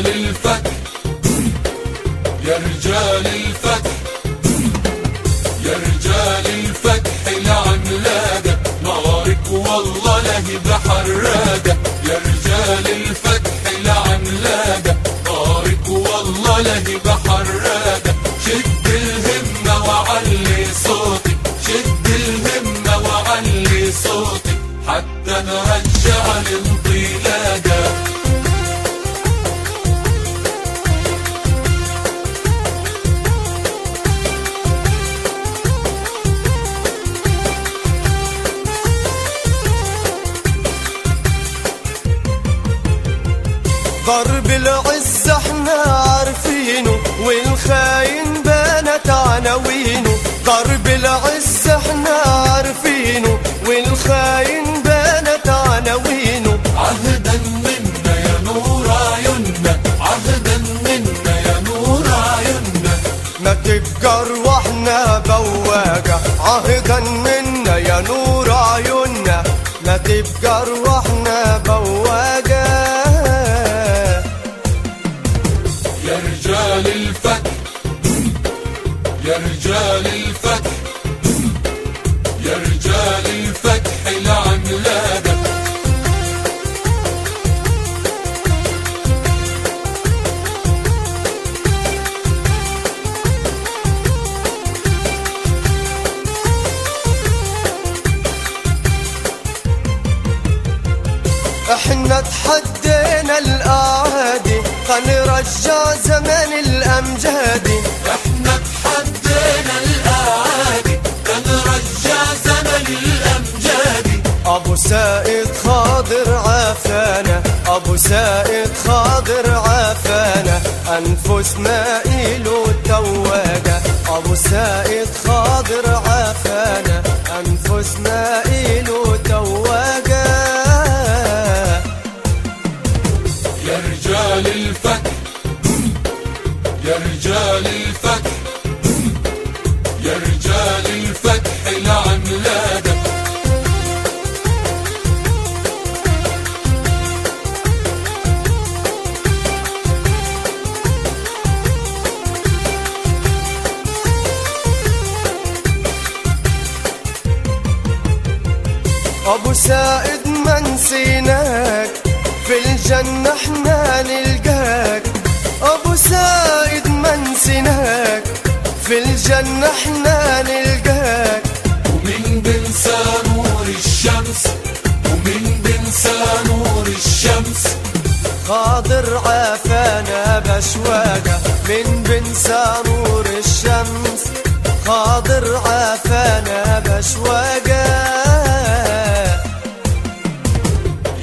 رجال الفتح. يا رجال الفتح. يا رجال الفتح العملاقة نارك والله لهي بحراقة. يا رجال الفتح العملاقة نارك والله لهي ضرب العز إحنا عارفينه والخاين بانت عناوينه رجال الفتح. يا رجال الفتح. يا رجال الفتح العملاقة إحنا تحدينا الاعادي خنرجع زمن الامجادي إحنا تحدينا الاعادي نرجع زمن الأمجاد. أبو سائد خاضر عافانا أبو سائد خاضر عافانا أنفس مائل رجال الفتح. يا رجال الفتح أبو سائد في الجنة إحنا نلقاك. ومين بنسى نور الشمس؟ ومين بنسى نور الشمس؟ خاضر عافانا بشواقة من بنسى نور الشمس؟ خاضر عافانا بشواقة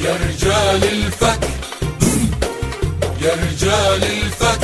يا رجال الفتح يا رجال الفتح